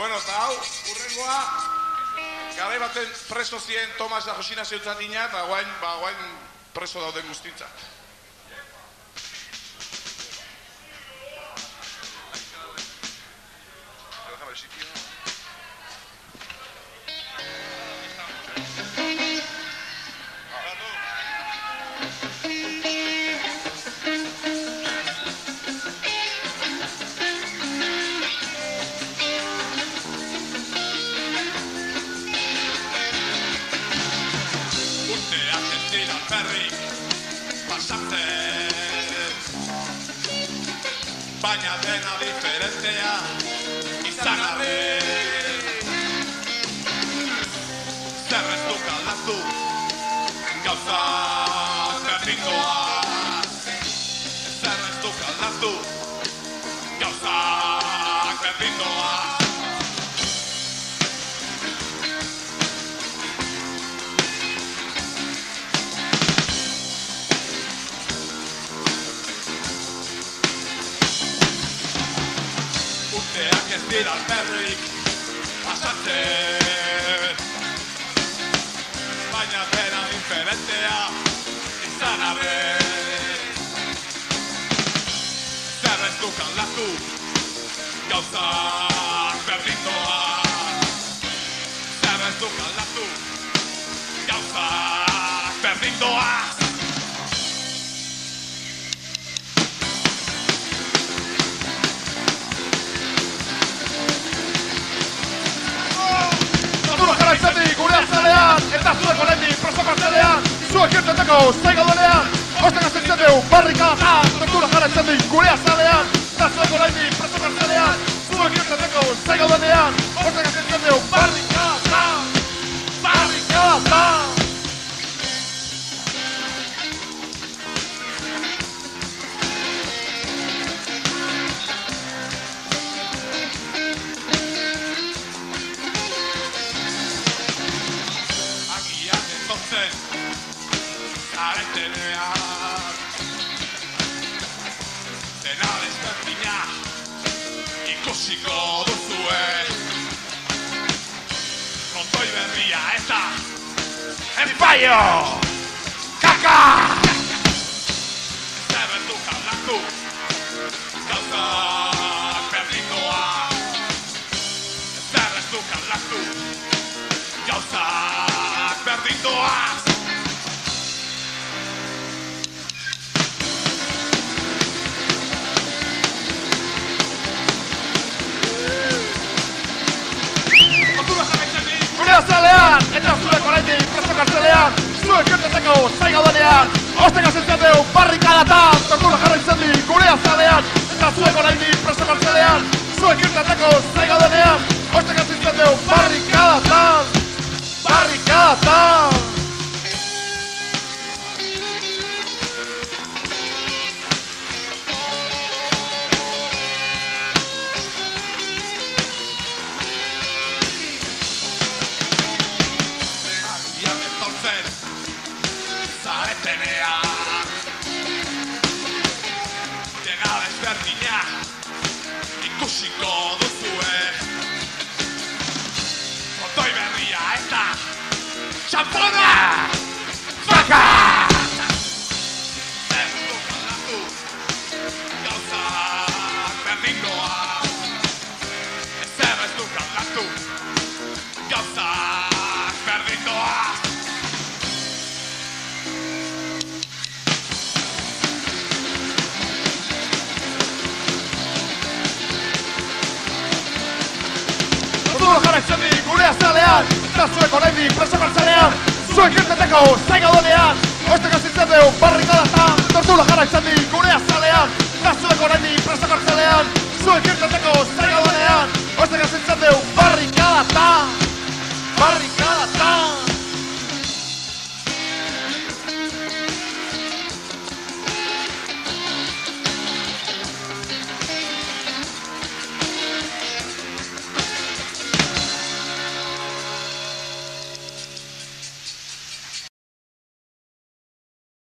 Bueno, eta hau, urrengoa, garai baten preso zien Tomas da Josina zeutzatina, eta guain, ba, guain preso dauden guztitzat. Déjame el Dira perrik pasatzen Baina dena diferentea izan arren Zer ez duk aldatu gauza berdingoa Zer ez duk aldatu gauza berdingoa Urteak ez dira berrik pasatzen. Baina dena diferentea izan arren Zer ez duk aldatu gauza berdindoa Zer ez duk aldatu gauza berdindoa irteteko eta Empire! Kaka! Zer ez duk aldatu Gauzak berdingoa Zer ez duk aldatu gauzak berdin Zuek irteteko zaiga duenean Ostak azentzen dugu barrikadatan Natura jarraitzen di gure azalean Eta zuek oraindik txampona! Faka! Zer duk aldatu gauzak berdingoa Eta zuek oraindik preso kartzelean Zuek irteteko zaiga duenean Ostak azitzen dugu barrikadatan Tortura jarraitzen di gure azalean